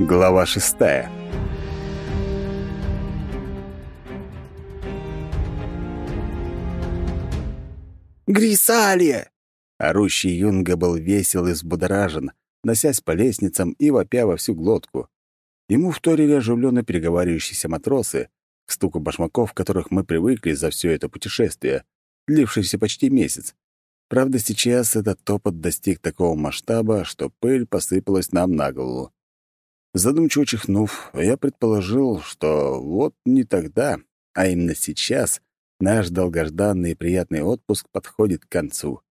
Глава шестая. «Грисалия!» Орущий юнга был весел и взбудоражен, носясь по лестницам и вопя во всю глотку. Ему вторили оживленно переговаривающиеся матросы, к стуку башмаков, которых мы привыкли за все это путешествие, длившееся почти месяц. Правда, сейчас этот топот достиг такого масштаба, что пыль посыпалась нам на голову. Задумчиво чихнув, я предположил, что вот не тогда, а именно сейчас наш долгожданный и приятный отпуск подходит к концу.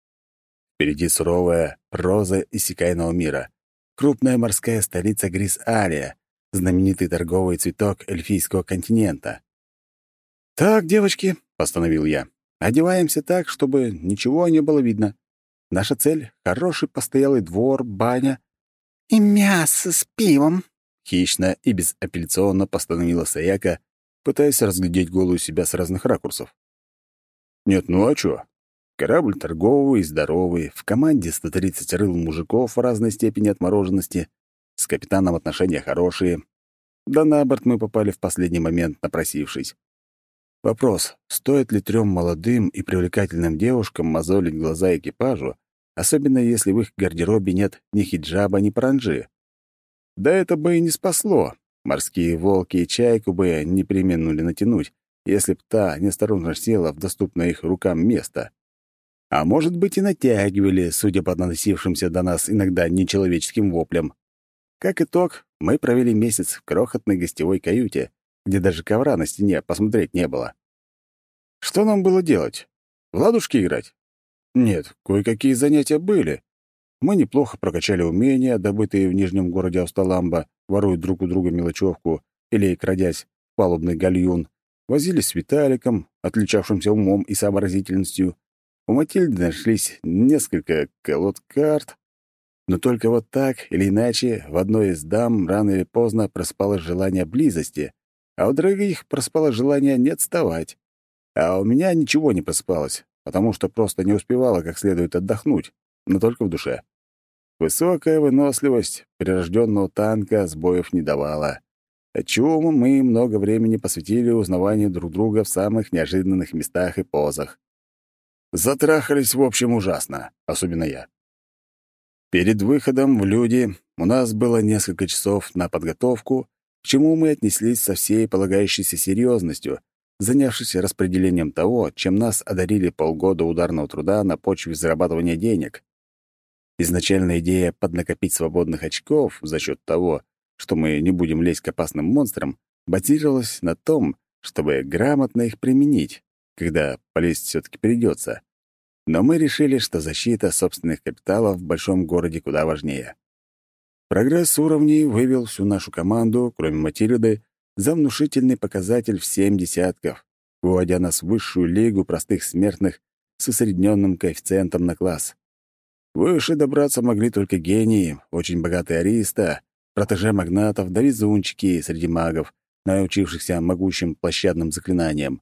Впереди суровая проза иссякайного мира, крупная морская столица Грис-Алия, знаменитый торговый цветок эльфийского континента. «Так, девочки», — постановил я, — «одеваемся так, чтобы ничего не было видно. Наша цель — хороший постоялый двор, баня». «И мясо с пивом», — хищно и безапелляционно постановила Саяка, пытаясь разглядеть голую себя с разных ракурсов. «Нет, ну а чё? Корабль торговый и здоровый, в команде 130 рыл мужиков в разной степени отмороженности, с капитаном отношения хорошие. Да на борт мы попали в последний момент, напросившись. Вопрос, стоит ли трем молодым и привлекательным девушкам мозолить глаза экипажу, особенно если в их гардеробе нет ни хиджаба, ни паранджи? Да это бы и не спасло. Морские волки и чайку бы не применули натянуть, если б та неосторожно села в доступное их рукам место. А может быть, и натягивали, судя по наносившимся до нас иногда нечеловеческим воплям. Как итог, мы провели месяц в крохотной гостевой каюте, где даже ковра на стене посмотреть не было. Что нам было делать? В ладушки играть? Нет, кое-какие занятия были. Мы неплохо прокачали умения, добытые в Нижнем городе Асталамба, воруя друг у друга мелочевку или, крадясь, палубный гальюн, возились с Виталиком, отличавшимся умом и сообразительностью. У Матильды нашлись несколько колод карт, но только вот так или иначе в одной из дам рано или поздно проспало желание близости, а у других проспало желание не отставать. А у меня ничего не проспалось, потому что просто не успевала как следует отдохнуть, но только в душе. Высокая выносливость прирожденного танка сбоев не давала, отчего мы много времени посвятили узнаванию друг друга в самых неожиданных местах и позах. Затрахались, в общем, ужасно, особенно я. Перед выходом в люди у нас было несколько часов на подготовку к чему мы отнеслись со всей полагающейся серьезностью, занявшись распределением того, чем нас одарили полгода ударного труда на почве зарабатывания денег. Изначальная идея поднакопить свободных очков за счет того, что мы не будем лезть к опасным монстрам, базировалась на том, чтобы грамотно их применить, когда полезть все таки придется. Но мы решили, что защита собственных капиталов в большом городе куда важнее. Прогресс уровней вывел всю нашу команду, кроме Матильды, за внушительный показатель в семь десятков, выводя нас в высшую лигу простых смертных с усредненным коэффициентом на класс. Выше добраться могли только гении, очень богатые ариста, протеже магнатов да везунчики среди магов, научившихся могучим площадным заклинаниям.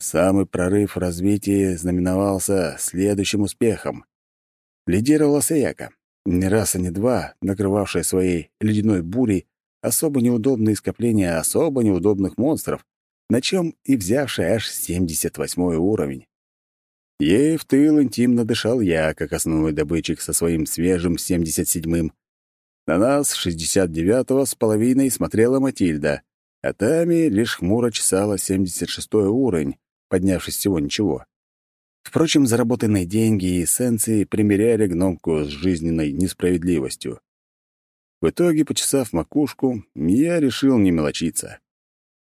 Самый прорыв в развитии знаменовался следующим успехом. Лидировала Саяка, не раз и не два, накрывавшая своей ледяной бурей особо неудобные скопления особо неудобных монстров, на чем и взявшая аж 78 уровень. Ей в тыл интимно дышал я, как основной добытчик со своим свежим 77-м. На нас 69-го с половиной смотрела Матильда, а Тами лишь хмуро чесала 76-й уровень, поднявшись всего ничего. Впрочем, заработанные деньги и эссенции примеряли гномку с жизненной несправедливостью. В итоге, почесав макушку, я решил не мелочиться.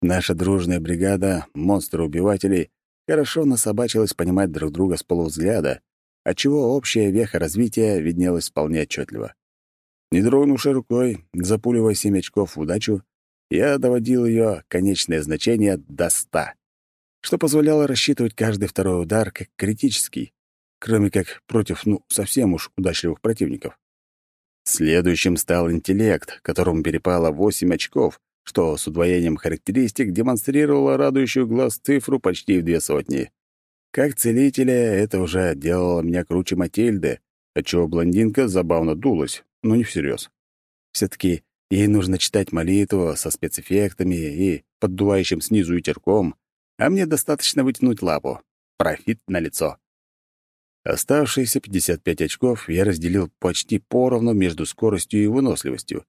Наша дружная бригада монстров-убивателей хорошо насобачилась понимать друг друга с полувзгляда, отчего общая веха развития виднелась вполне отчетливо. Не дрогнувши рукой, запуливая семь очков в удачу, я доводил ее конечное значение до ста что позволяло рассчитывать каждый второй удар как критический, кроме как против, ну, совсем уж удачливых противников. Следующим стал интеллект, которому перепало 8 очков, что с удвоением характеристик демонстрировало радующую глаз цифру почти в две сотни. Как целителя это уже делало меня круче Матильды, отчего блондинка забавно дулась, но не всерьез. все таки Ей нужно читать молитву со спецэффектами и поддувающим снизу ветерком, а мне достаточно вытянуть лапу. Профит на лицо. Оставшиеся 55 очков я разделил почти поровну между скоростью и выносливостью.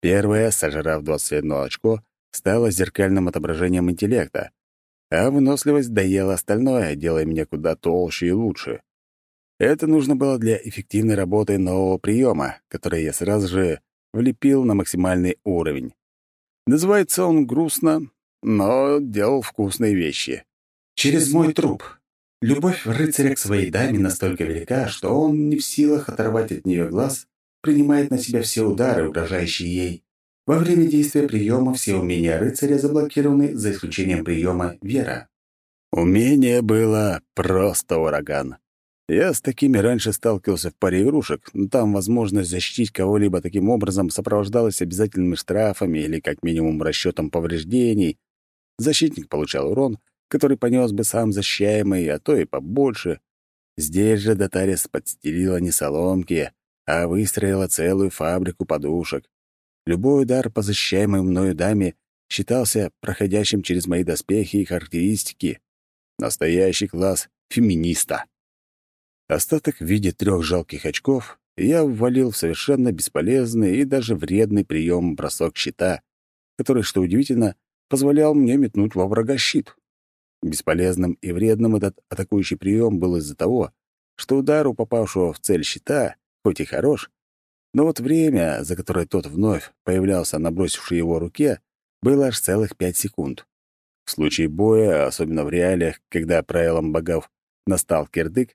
Первое, сожрав 21 очко, стало зеркальным отображением интеллекта, а выносливость доела остальное, делая меня куда толще и лучше. Это нужно было для эффективной работы нового приема, который я сразу же влепил на максимальный уровень. Называется он грустно, но делал вкусные вещи. «Через мой труп. Любовь рыцаря к своей даме настолько велика, что он не в силах оторвать от нее глаз, принимает на себя все удары, угрожающие ей. Во время действия приема все умения рыцаря заблокированы, за исключением приема «Вера». Умение было просто ураган. Я с такими раньше сталкивался в паре игрушек, но там возможность защитить кого-либо таким образом сопровождалась обязательными штрафами или как минимум расчетом повреждений. Защитник получал урон, который понес бы сам защищаемый, а то и побольше. Здесь же Датарис подстелила не соломки, а выстроила целую фабрику подушек. Любой удар по защищаемой мною даме считался проходящим через мои доспехи и характеристики. Настоящий класс феминиста. Остаток в виде трех жалких очков я ввалил в совершенно бесполезный и даже вредный прием бросок щита, который, что удивительно, позволял мне метнуть во врага щит. Бесполезным и вредным этот атакующий прием был из-за того, что удар у попавшего в цель щита, хоть и хорош, но вот время, за которое тот вновь появлялся на его руке, было аж целых пять секунд. В случае боя, особенно в реалиях, когда правилам богов настал кирдык,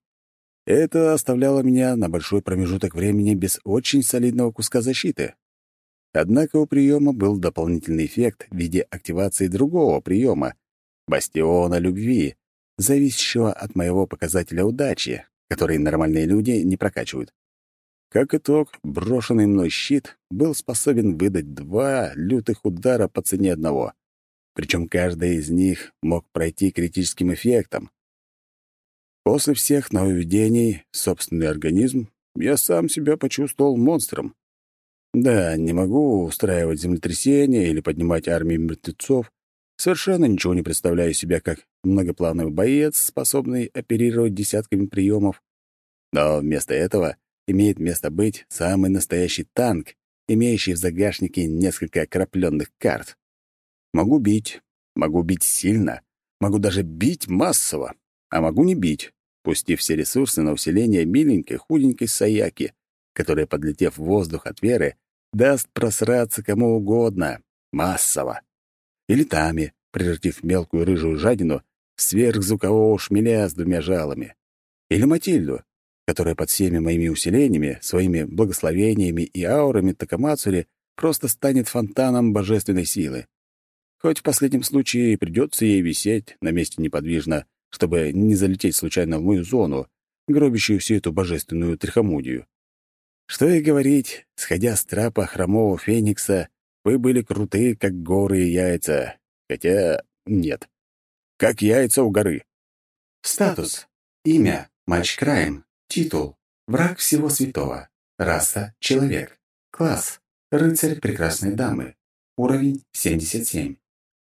это оставляло меня на большой промежуток времени без очень солидного куска защиты. Однако у приема был дополнительный эффект в виде активации другого приема — бастиона любви, зависящего от моего показателя удачи, который нормальные люди не прокачивают. Как итог, брошенный мной щит был способен выдать два лютых удара по цене одного. Причем каждый из них мог пройти критическим эффектом. После всех нововведений собственный организм я сам себя почувствовал монстром. Да, не могу устраивать землетрясения или поднимать армии мертвецов, совершенно ничего не представляю себя как многоплановый боец, способный оперировать десятками приемов. Но вместо этого имеет место быть самый настоящий танк, имеющий в загашнике несколько окропленных карт. Могу бить, могу бить сильно, могу даже бить массово, а могу не бить, пустив все ресурсы на усиление миленькой худенькой Саяки, которая, подлетев в воздух от Веры, даст просраться кому угодно, массово. Или Тами, превратив мелкую рыжую жадину в сверхзвукового шмеля с двумя жалами. Или Матильду, которая под всеми моими усилениями, своими благословениями и аурами Такамацури просто станет фонтаном божественной силы. Хоть в последнем случае придется ей висеть на месте неподвижно, чтобы не залететь случайно в мою зону, гробящую всю эту божественную трихомудию. Что и говорить, сходя с трапа хромого феникса, вы были крутые, как горы и яйца. Хотя нет. Как яйца у горы. Статус. Имя. Матч Крайм. Титул. Враг всего святого. Раса. Человек. Класс. Рыцарь прекрасной дамы. Уровень 77.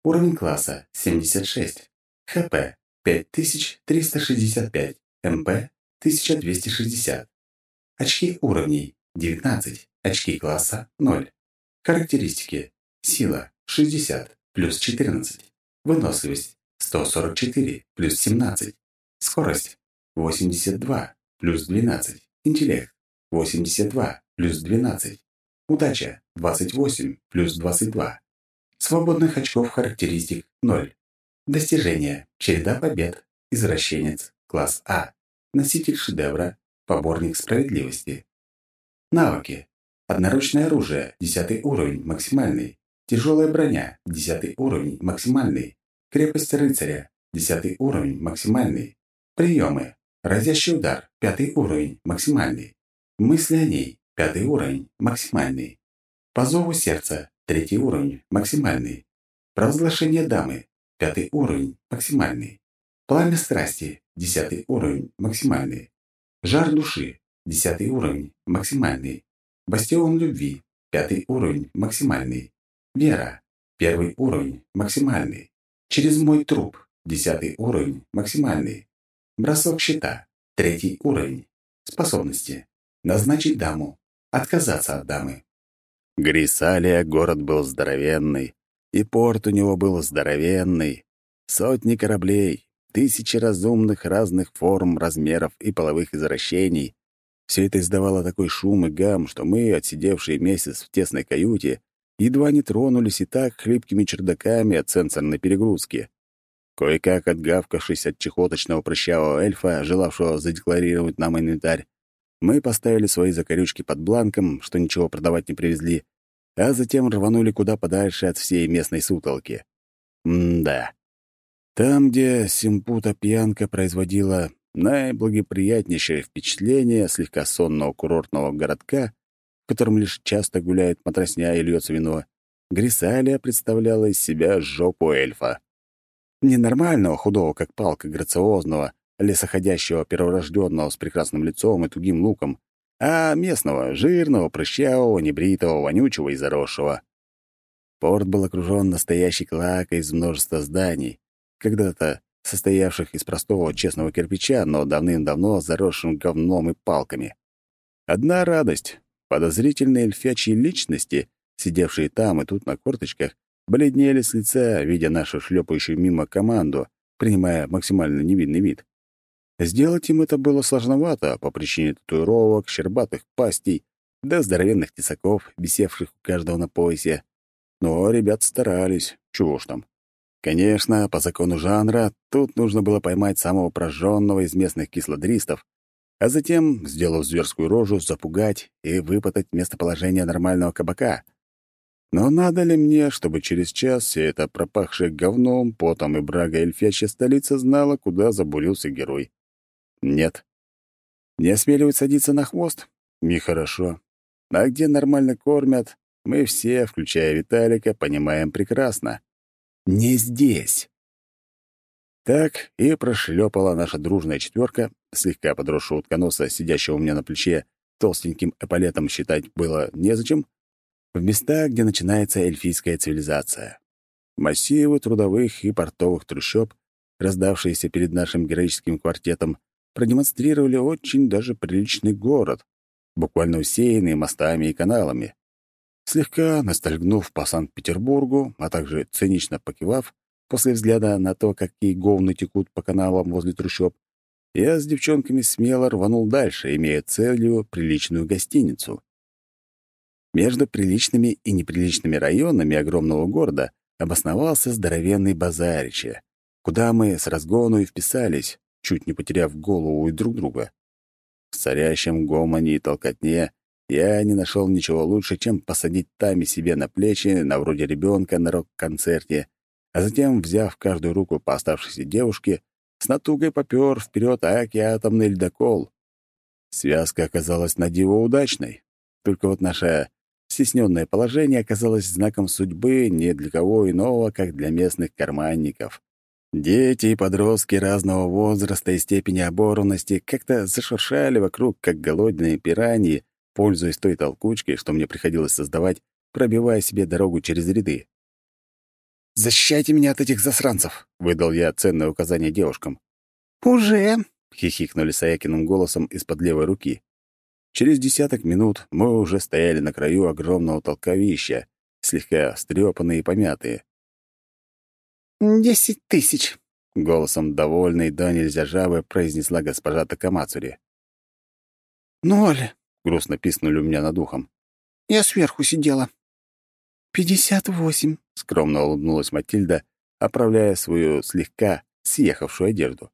Уровень класса 76. ХП 5365. МП 1260. Очки уровней 19. Очки класса 0. Характеристики. Сила 60 плюс 14. Выносливость 144 плюс 17. Скорость 82 плюс 12. Интеллект 82 плюс 12. Удача 28 плюс 22. Свободных очков характеристик 0. Достижения. Череда побед. Извращенец. Класс А. Носитель шедевра. Поборник справедливости. Навыки. Одноручное оружие. 10 уровень. Максимальный. Тяжелая броня. 10 уровень. Максимальный. Крепость рыцаря. 10 уровень. Максимальный. Приемы. Разящий удар, пятый уровень, максимальный. Мысли о ней, пятый уровень, максимальный. По зову сердца, третий уровень, максимальный. Провозглашение дамы, пятый уровень, максимальный. Пламя страсти, десятый уровень, максимальный. Жар души, десятый уровень, максимальный. Бастион любви, Пятый уровень, максимальный. Вера. Первый уровень, максимальный. Через мой труп. Десятый уровень, максимальный. Бросок щита. Третий уровень. Способности. Назначить даму. Отказаться от дамы. Грисалия город был здоровенный, и порт у него был здоровенный. Сотни кораблей, тысячи разумных разных форм, размеров и половых извращений. Все это издавало такой шум и гам, что мы, отсидевшие месяц в тесной каюте, едва не тронулись и так хлипкими чердаками от сенсорной перегрузки. Кое-как отгавкавшись от чехоточного прыщавого эльфа, желавшего задекларировать нам инвентарь, мы поставили свои закорючки под бланком, что ничего продавать не привезли, а затем рванули куда подальше от всей местной сутолки. М-да. Там, где Симпута пьянка производила наиблагоприятнейшее впечатление слегка сонного курортного городка, в котором лишь часто гуляет матросня и льется вино, Грисалия представляла из себя жопу эльфа. Ненормального, худого, как палка, грациозного, лесоходящего перворожденного с прекрасным лицом и тугим луком, а местного, жирного, прыщавого, небритого, вонючего и заросшего. Порт был окружен настоящей клакой из множества зданий, когда-то состоявших из простого честного кирпича, но давным-давно заросшим говном и палками. Одна радость — подозрительные эльфячьи личности, сидевшие там и тут на корточках, бледнели с лица, видя нашу шлепающую мимо команду, принимая максимально невидный вид. Сделать им это было сложновато по причине татуировок, щербатых пастей да здоровенных тесаков, висевших у каждого на поясе. Но ребят старались, чего ж там. Конечно, по закону жанра, тут нужно было поймать самого прожженного из местных кислодристов, а затем, сделав зверскую рожу, запугать и выпытать местоположение нормального кабака. Но надо ли мне, чтобы через час вся эта пропахшая говном, потом и брага эльфячья столица знала, куда забурился герой? Нет. Не осмеливают садиться на хвост? Нехорошо. А где нормально кормят, мы все, включая Виталика, понимаем прекрасно. Не здесь. Так и прошлепала наша дружная четверка, слегка подросшего утконоса, сидящего у меня на плече, толстеньким эполетом считать было незачем, в места, где начинается эльфийская цивилизация. Массивы трудовых и портовых трущоб, раздавшиеся перед нашим героическим квартетом, продемонстрировали очень даже приличный город, буквально усеянный мостами и каналами. Слегка ностальгнув по Санкт-Петербургу, а также цинично покивав, после взгляда на то, какие говны текут по каналам возле трущоб, я с девчонками смело рванул дальше, имея целью приличную гостиницу. Между приличными и неприличными районами огромного города обосновался здоровенный базарище, куда мы с разгону и вписались, чуть не потеряв голову и друг друга. В царящем гомоне и толкотне я не нашел ничего лучше, чем посадить Тами себе на плечи, на вроде ребенка на рок-концерте, а затем, взяв каждую руку по оставшейся девушке, с натугой попер вперед аки атомный ледокол. Связка оказалась на диво удачной. Только вот наше стесненное положение оказалось знаком судьбы не для кого иного, как для местных карманников. Дети и подростки разного возраста и степени оборванности как-то зашуршали вокруг, как голодные пираньи, пользуясь той толкучкой, что мне приходилось создавать, пробивая себе дорогу через ряды. «Защищайте меня от этих засранцев!» — выдал я ценное указание девушкам. «Уже!» — хихикнули Саякиным голосом из-под левой руки. Через десяток минут мы уже стояли на краю огромного толковища, слегка стрёпанные и помятые. «Десять тысяч», — голосом довольной да нельзя жабы произнесла госпожа Такамацури. «Ноль», — грустно писнули у меня над ухом. «Я сверху сидела». «Пятьдесят восемь», — скромно улыбнулась Матильда, оправляя свою слегка съехавшую одежду.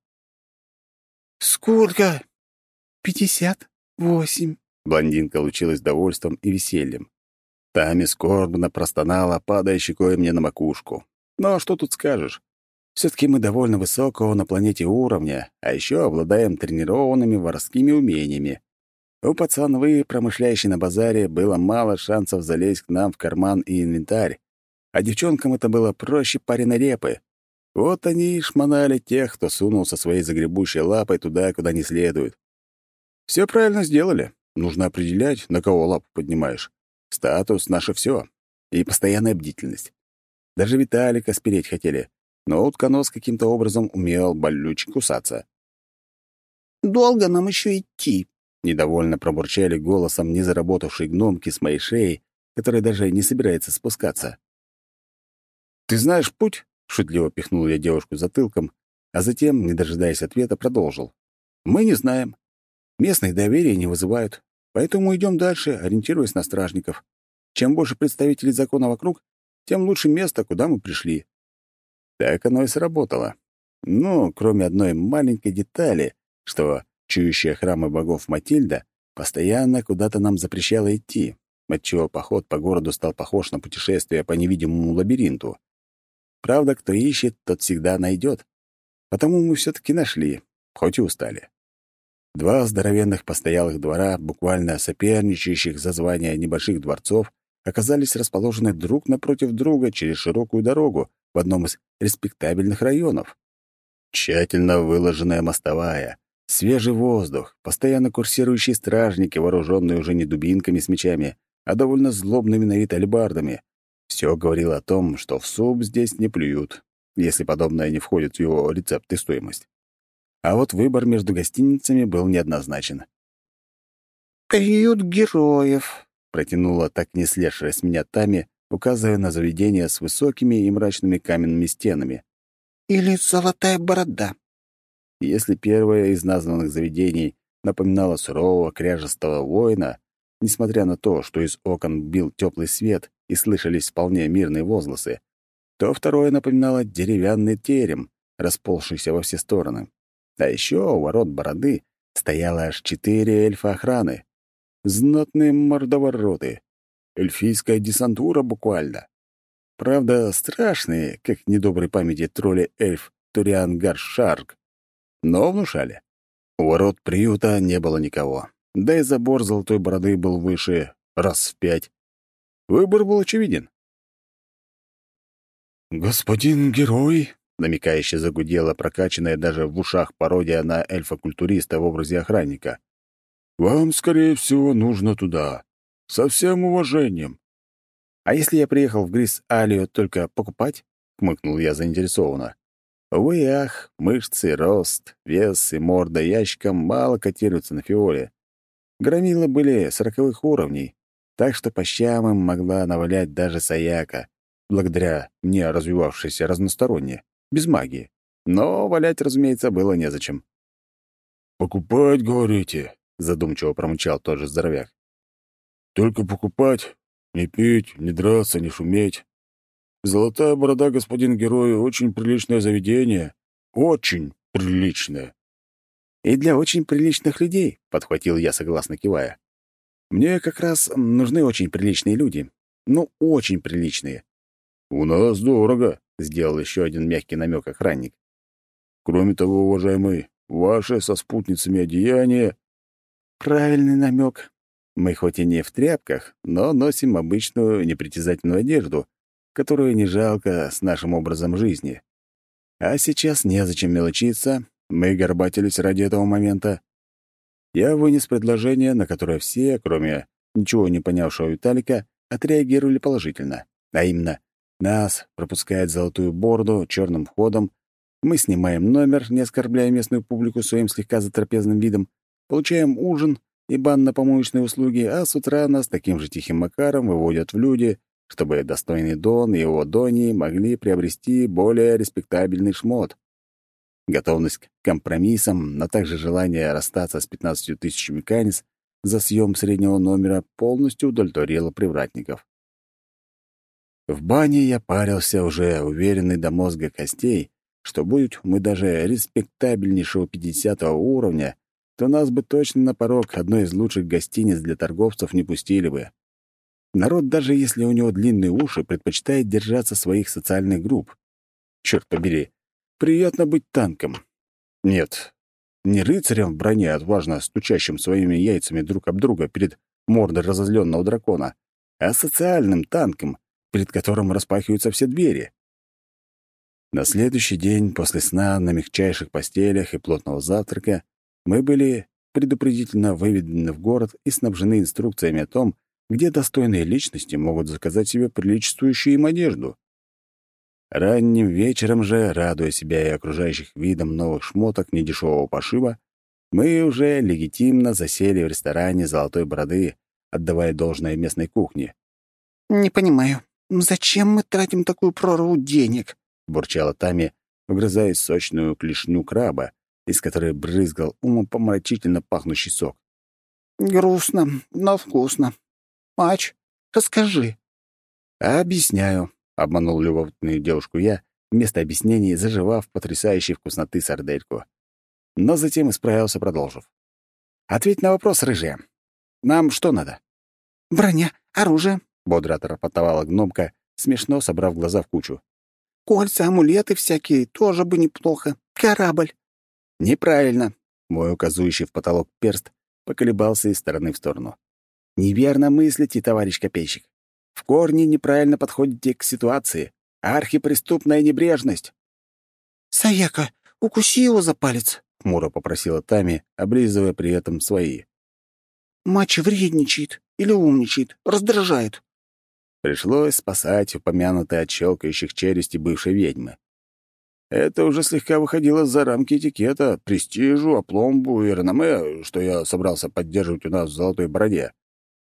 «Сколько?» «Пятьдесят восемь». Блондинка лучилась довольством и весельем. Тами скорбно простонала, падая щекой мне на макушку. Но что тут скажешь? Все-таки мы довольно высокого на планете уровня, а еще обладаем тренированными воровскими умениями. У пацанвы, промышляющей на базаре, было мало шансов залезть к нам в карман и инвентарь, а девчонкам это было проще пареной репы. Вот они и шмонали тех, кто сунул со своей загребущей лапой туда, куда не следует. Все правильно сделали. Нужно определять, на кого лапу поднимаешь. Статус — наше все. И постоянная бдительность. Даже Виталика спереть хотели, но утконос каким-то образом умел болюче кусаться. «Долго нам еще идти?» — недовольно пробурчали голосом незаработавшей гномки с моей шеей, которая даже не собирается спускаться. «Ты знаешь путь?» — шутливо пихнул я девушку затылком, а затем, не дожидаясь ответа, продолжил. «Мы не знаем. Местные доверия не вызывают, поэтому идем дальше, ориентируясь на стражников. Чем больше представителей закона вокруг, тем лучше место, куда мы пришли». Так оно и сработало. Ну, кроме одной маленькой детали, что чующая храмы богов Матильда постоянно куда-то нам запрещала идти, отчего поход по городу стал похож на путешествие по невидимому лабиринту. Правда, кто ищет, тот всегда найдет. Потому мы все-таки нашли, хоть и устали. Два здоровенных постоялых двора, буквально соперничающих за звание небольших дворцов, оказались расположены друг напротив друга через широкую дорогу в одном из респектабельных районов. Тщательно выложенная мостовая, свежий воздух, постоянно курсирующие стражники, вооруженные уже не дубинками с мечами, а довольно злобными на вид альбардами, все говорило о том, что в суп здесь не плюют, если подобное не входит в его рецепт и стоимость. А вот выбор между гостиницами был неоднозначен. «Приют героев», — протянула так не слезшая с меня Тами, указывая на заведение с высокими и мрачными каменными стенами. «Или золотая борода». Если первое из названных заведений напоминало сурового кряжестого воина, несмотря на то, что из окон бил теплый свет и слышались вполне мирные возгласы, то второе напоминало деревянный терем, расползшийся во все стороны. А еще у ворот бороды стояло аж четыре эльфа охраны. Знатные мордовороты. Эльфийская десантура буквально. Правда, страшные, как недоброй памяти тролли эльф Туриан Гаршарк. Но внушали. У ворот приюта не было никого да и забор золотой бороды был выше раз в пять. Выбор был очевиден. «Господин герой», — намекающе загудела прокачанная даже в ушах пародия на эльфа-культуриста в образе охранника, «вам, скорее всего, нужно туда. Со всем уважением». «А если я приехал в Грис Алию только покупать?» — хмыкнул я заинтересованно. Увы ах, мышцы, рост, вес и морда ящиком мало котируются на фиоле. Громилы были сороковых уровней, так что по щам им могла навалять даже Саяка, благодаря мне развивавшейся разносторонне, без магии. Но валять, разумеется, было незачем. «Покупать, говорите?» — задумчиво промычал тот же здоровяк. «Только покупать, не пить, не драться, не шуметь. Золотая борода, господин герой, очень приличное заведение. Очень приличное. «И для очень приличных людей», — подхватил я, согласно кивая. «Мне как раз нужны очень приличные люди. Ну, очень приличные». «У нас дорого», — сделал еще один мягкий намек охранник. «Кроме того, уважаемый, ваши со спутницами одеяния...» «Правильный намек. Мы хоть и не в тряпках, но носим обычную непритязательную одежду, которую не жалко с нашим образом жизни. А сейчас незачем мелочиться, мы горбатились ради этого момента. Я вынес предложение, на которое все, кроме ничего не понявшего Виталика, отреагировали положительно. А именно, нас пропускает золотую борду черным ходом, мы снимаем номер, не оскорбляя местную публику своим слегка затрапезным видом, получаем ужин и банно-помоечные услуги, а с утра нас таким же тихим макаром выводят в люди, чтобы достойный Дон и его Дони могли приобрести более респектабельный шмот. Готовность к компромиссам, но также желание расстаться с 15 тысячами канис за съем среднего номера полностью удовлетворило привратников. В бане я парился уже уверенный до мозга костей, что будь мы даже респектабельнейшего 50 уровня, то нас бы точно на порог одной из лучших гостиниц для торговцев не пустили бы. Народ, даже если у него длинные уши, предпочитает держаться своих социальных групп. Черт побери, Приятно быть танком. Нет, не рыцарем в броне, отважно стучащим своими яйцами друг об друга перед мордой разозленного дракона, а социальным танком, перед которым распахиваются все двери. На следующий день после сна на мягчайших постелях и плотного завтрака мы были предупредительно выведены в город и снабжены инструкциями о том, где достойные личности могут заказать себе приличествующую им одежду. Ранним вечером же, радуя себя и окружающих видом новых шмоток недешевого пошива, мы уже легитимно засели в ресторане «Золотой бороды», отдавая должное местной кухне. «Не понимаю, зачем мы тратим такую прорву денег?» — бурчала Тами, вгрызаясь в сочную клешню краба, из которой брызгал умопомрачительно пахнущий сок. «Грустно, но вкусно. Мач, расскажи». «Объясняю», — обманул любопытную девушку я, вместо объяснений заживав потрясающей вкусноты сардельку. Но затем исправился, продолжив. «Ответь на вопрос, рыжая. Нам что надо?» «Броня, оружие», — бодро отрапортовала гномка, смешно собрав глаза в кучу. «Кольца, амулеты всякие тоже бы неплохо. Корабль». «Неправильно», — мой указующий в потолок перст поколебался из стороны в сторону. «Неверно мыслите, товарищ копейщик. В корне неправильно подходите к ситуации. Архипреступная небрежность». «Саяка, укуси его за палец», — хмуро попросила Тами, облизывая при этом свои. «Мач вредничает или умничает, раздражает». Пришлось спасать упомянутые от щелкающих челюсти бывшей ведьмы. Это уже слегка выходило за рамки этикета, престижу, опломбу и реноме, что я собрался поддерживать у нас в «Золотой бороде».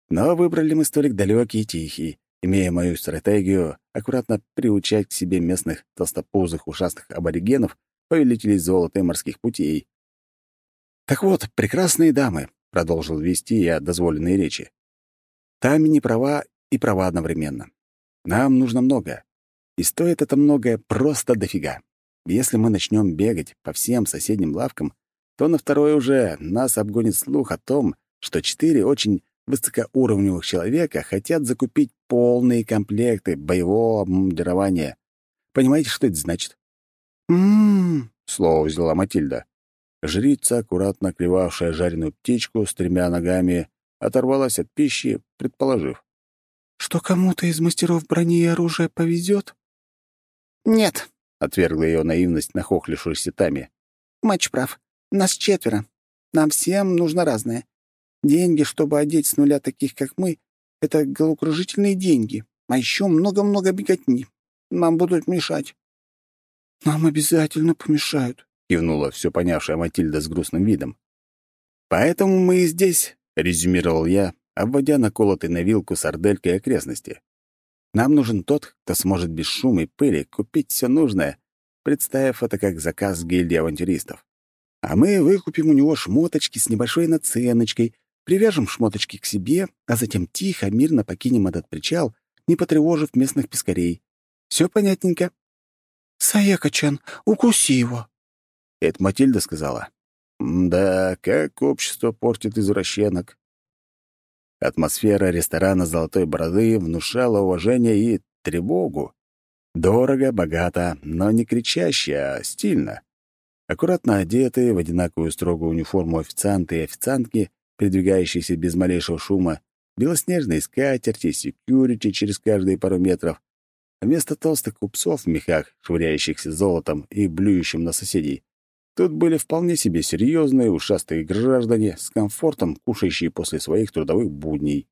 Но выбрали мы столик далекий и тихий, имея мою стратегию аккуратно приучать к себе местных толстопузых ушастых аборигенов, повелителей золота и морских путей. «Так вот, прекрасные дамы», — продолжил вести я дозволенные речи. «Тами не права и права одновременно. Нам нужно многое. И стоит это многое просто дофига. Если мы начнем бегать по всем соседним лавкам, то на второй уже нас обгонит слух о том, что четыре очень высокоуровневых человека хотят закупить полные комплекты боевого обмундирования. Понимаете, что это значит? «М-м-м», слово взяла Матильда. Жрица, аккуратно клевавшая жареную птичку с тремя ногами, оторвалась от пищи, предположив. «Что кому-то из мастеров брони и оружия повезет?» «Нет», — отвергла ее наивность нахохлившуюся Тами. «Матч прав. Нас четверо. Нам всем нужно разное. Деньги, чтобы одеть с нуля таких, как мы, — это головокружительные деньги. А еще много-много беготни. Нам будут мешать». «Нам обязательно помешают», — кивнула все понявшая Матильда с грустным видом. «Поэтому мы и здесь», — резюмировал я, обводя наколотый на вилку сарделькой окрестности. Нам нужен тот, кто сможет без шума и пыли купить все нужное, представив это как заказ гильдии авантюристов. А мы выкупим у него шмоточки с небольшой наценочкой, привяжем шмоточки к себе, а затем тихо, мирно покинем этот причал, не потревожив местных пескарей. Все понятненько? «Саека-чан, укуси его!» Это Матильда сказала. «Да, как общество портит извращенок. Атмосфера ресторана «Золотой бороды» внушала уважение и тревогу. Дорого, богато, но не кричаще, а стильно. Аккуратно одетые в одинаковую строгую униформу официанты и официантки, передвигающиеся без малейшего шума, белоснежные скатерти, секьюрити через каждые пару метров, вместо толстых купцов в мехах, швыряющихся золотом и блюющим на соседей, Тут были вполне себе серьезные, ушастые граждане, с комфортом кушающие после своих трудовых будней.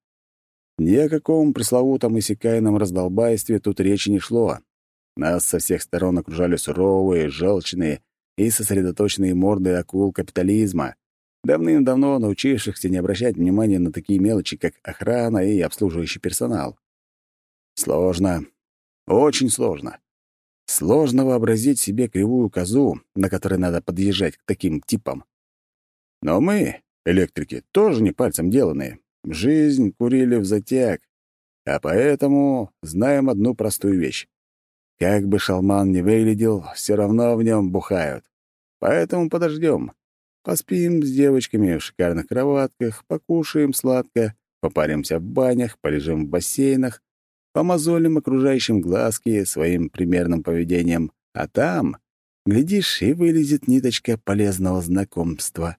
Ни о каком пресловутом иссякаянном раздолбайстве тут речи не шло. Нас со всех сторон окружали суровые, желчные и сосредоточенные морды акул капитализма, давным-давно научившихся не обращать внимания на такие мелочи, как охрана и обслуживающий персонал. Сложно. Очень сложно. Сложно вообразить себе кривую козу, на которой надо подъезжать к таким типам. Но мы, электрики, тоже не пальцем деланные. Жизнь курили в затяг, а поэтому знаем одну простую вещь. Как бы шалман не выглядел, все равно в нем бухают. Поэтому подождем. Поспим с девочками в шикарных кроватках, покушаем сладко, попаримся в банях, полежим в бассейнах, помозолим окружающим глазки своим примерным поведением, а там, глядишь, и вылезет ниточка полезного знакомства.